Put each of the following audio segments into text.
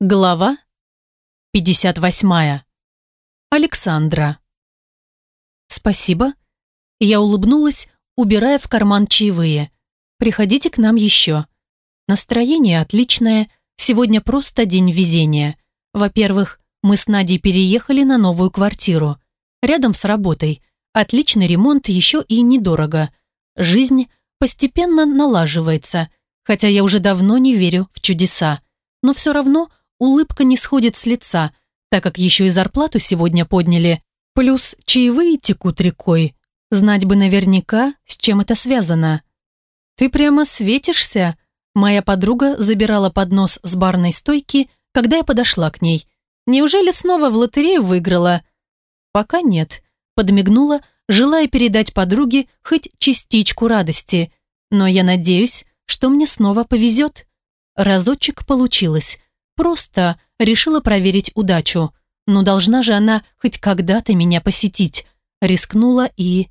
Глава 58. Александра. Спасибо. Я улыбнулась, убирая в карман чаевые. Приходите к нам еще. Настроение отличное, сегодня просто день везения. Во-первых, мы с Надей переехали на новую квартиру. Рядом с работой. Отличный ремонт, еще и недорого. Жизнь постепенно налаживается, хотя я уже давно не верю в чудеса. Но все равно – улыбка не сходит с лица, так как еще и зарплату сегодня подняли, плюс чаевые текут рекой. Знать бы наверняка, с чем это связано. «Ты прямо светишься?» Моя подруга забирала поднос с барной стойки, когда я подошла к ней. «Неужели снова в лотерею выиграла?» «Пока нет», — подмигнула, желая передать подруге хоть частичку радости. «Но я надеюсь, что мне снова повезет». Разочек получилось. Просто решила проверить удачу. Но должна же она хоть когда-то меня посетить. Рискнула и...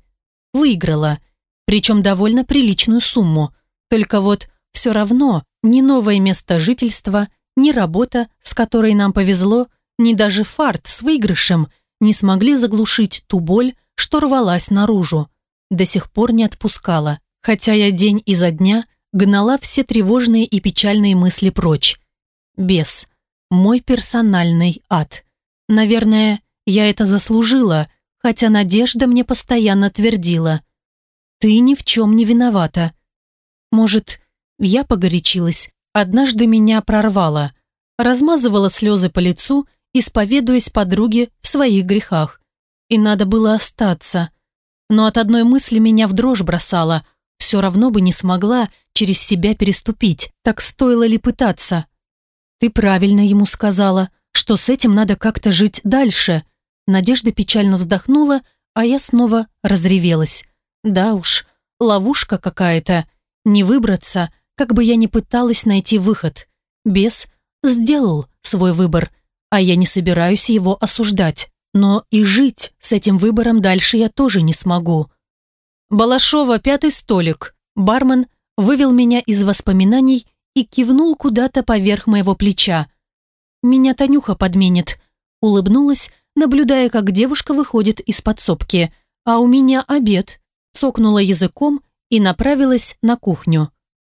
выиграла. Причем довольно приличную сумму. Только вот все равно ни новое место жительства, ни работа, с которой нам повезло, ни даже фарт с выигрышем не смогли заглушить ту боль, что рвалась наружу. До сих пор не отпускала, хотя я день изо дня гнала все тревожные и печальные мысли прочь. Бес. Мой персональный ад. Наверное, я это заслужила, хотя Надежда мне постоянно твердила. Ты ни в чем не виновата. Может, я погорячилась, однажды меня прорвало, размазывала слезы по лицу, исповедуясь подруге в своих грехах. И надо было остаться. Но от одной мысли меня в дрожь бросала, все равно бы не смогла через себя переступить, так стоило ли пытаться. «Ты правильно ему сказала, что с этим надо как-то жить дальше». Надежда печально вздохнула, а я снова разревелась. «Да уж, ловушка какая-то. Не выбраться, как бы я ни пыталась найти выход. Бес сделал свой выбор, а я не собираюсь его осуждать. Но и жить с этим выбором дальше я тоже не смогу». «Балашова, пятый столик». Бармен вывел меня из воспоминаний и кивнул куда-то поверх моего плеча. «Меня Танюха подменит», — улыбнулась, наблюдая, как девушка выходит из подсобки. «А у меня обед», — цокнула языком и направилась на кухню.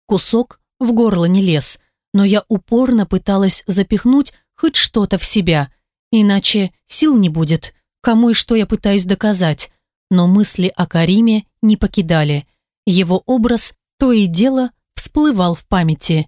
Кусок в горло не лез, но я упорно пыталась запихнуть хоть что-то в себя, иначе сил не будет, кому и что я пытаюсь доказать. Но мысли о Кариме не покидали. Его образ то и дело всплывал в памяти.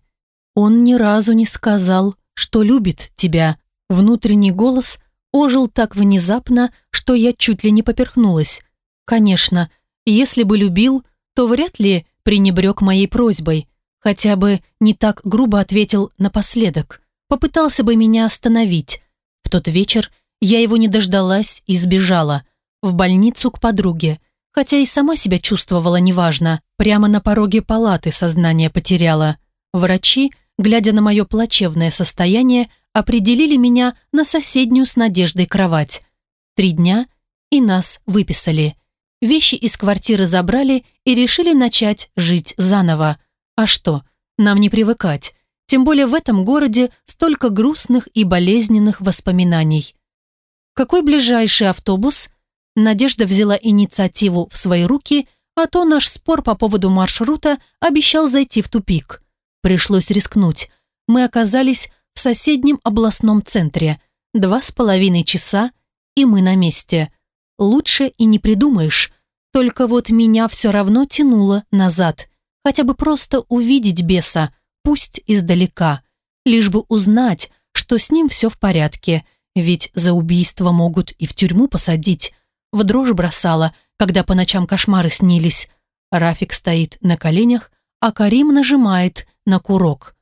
Он ни разу не сказал, что любит тебя. Внутренний голос ожил так внезапно, что я чуть ли не поперхнулась. Конечно, если бы любил, то вряд ли пренебрег моей просьбой. Хотя бы не так грубо ответил напоследок. Попытался бы меня остановить. В тот вечер я его не дождалась и сбежала. В больницу к подруге. Хотя и сама себя чувствовала неважно. Прямо на пороге палаты сознание потеряла. Врачи глядя на мое плачевное состояние, определили меня на соседнюю с Надеждой кровать. Три дня, и нас выписали. Вещи из квартиры забрали и решили начать жить заново. А что, нам не привыкать. Тем более в этом городе столько грустных и болезненных воспоминаний. Какой ближайший автобус? Надежда взяла инициативу в свои руки, а то наш спор по поводу маршрута обещал зайти в тупик. Пришлось рискнуть. Мы оказались в соседнем областном центре. Два с половиной часа, и мы на месте. Лучше и не придумаешь. Только вот меня все равно тянуло назад. Хотя бы просто увидеть беса, пусть издалека. Лишь бы узнать, что с ним все в порядке. Ведь за убийство могут и в тюрьму посадить. В дрожь бросала, когда по ночам кошмары снились. Рафик стоит на коленях, а Карим нажимает на курок.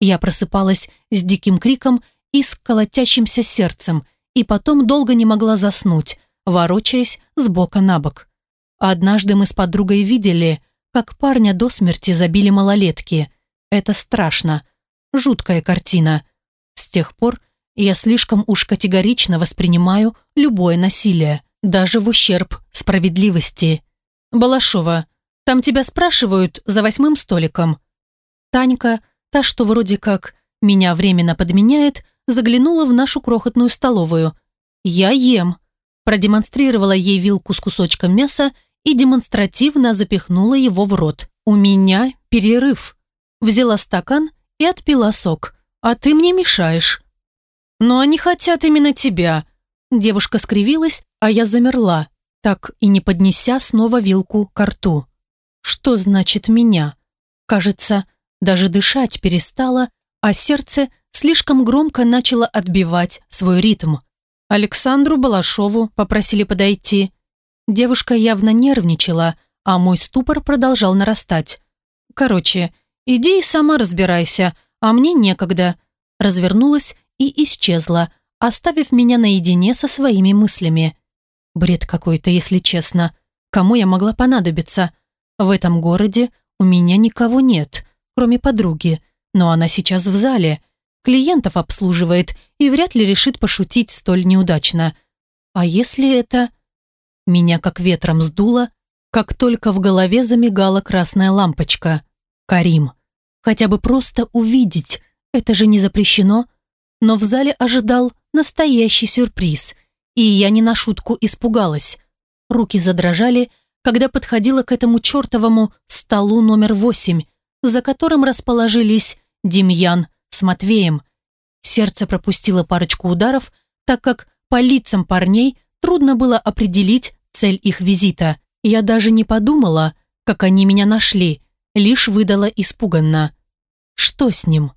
Я просыпалась с диким криком и с колотящимся сердцем, и потом долго не могла заснуть, ворочаясь с бока на бок. Однажды мы с подругой видели, как парня до смерти забили малолетки. Это страшно. Жуткая картина. С тех пор я слишком уж категорично воспринимаю любое насилие, даже в ущерб справедливости. «Балашова, там тебя спрашивают за восьмым столиком», Танька, та, что вроде как меня временно подменяет, заглянула в нашу крохотную столовую. «Я ем», продемонстрировала ей вилку с кусочком мяса и демонстративно запихнула его в рот. «У меня перерыв». Взяла стакан и отпила сок. «А ты мне мешаешь». «Но они хотят именно тебя». Девушка скривилась, а я замерла, так и не поднеся снова вилку к рту. «Что значит меня?» Кажется, даже дышать перестала, а сердце слишком громко начало отбивать свой ритм. Александру Балашову попросили подойти. Девушка явно нервничала, а мой ступор продолжал нарастать. «Короче, иди и сама разбирайся, а мне некогда». Развернулась и исчезла, оставив меня наедине со своими мыслями. Бред какой-то, если честно. Кому я могла понадобиться? В этом городе у меня никого нет, кроме подруги, но она сейчас в зале. Клиентов обслуживает и вряд ли решит пошутить столь неудачно. А если это... Меня как ветром сдуло, как только в голове замигала красная лампочка. Карим. Хотя бы просто увидеть, это же не запрещено. Но в зале ожидал настоящий сюрприз, и я не на шутку испугалась. Руки задрожали, когда подходила к этому чертовому столу номер восемь, за которым расположились Демьян с Матвеем. Сердце пропустило парочку ударов, так как по лицам парней трудно было определить цель их визита. Я даже не подумала, как они меня нашли, лишь выдала испуганно. Что с ним?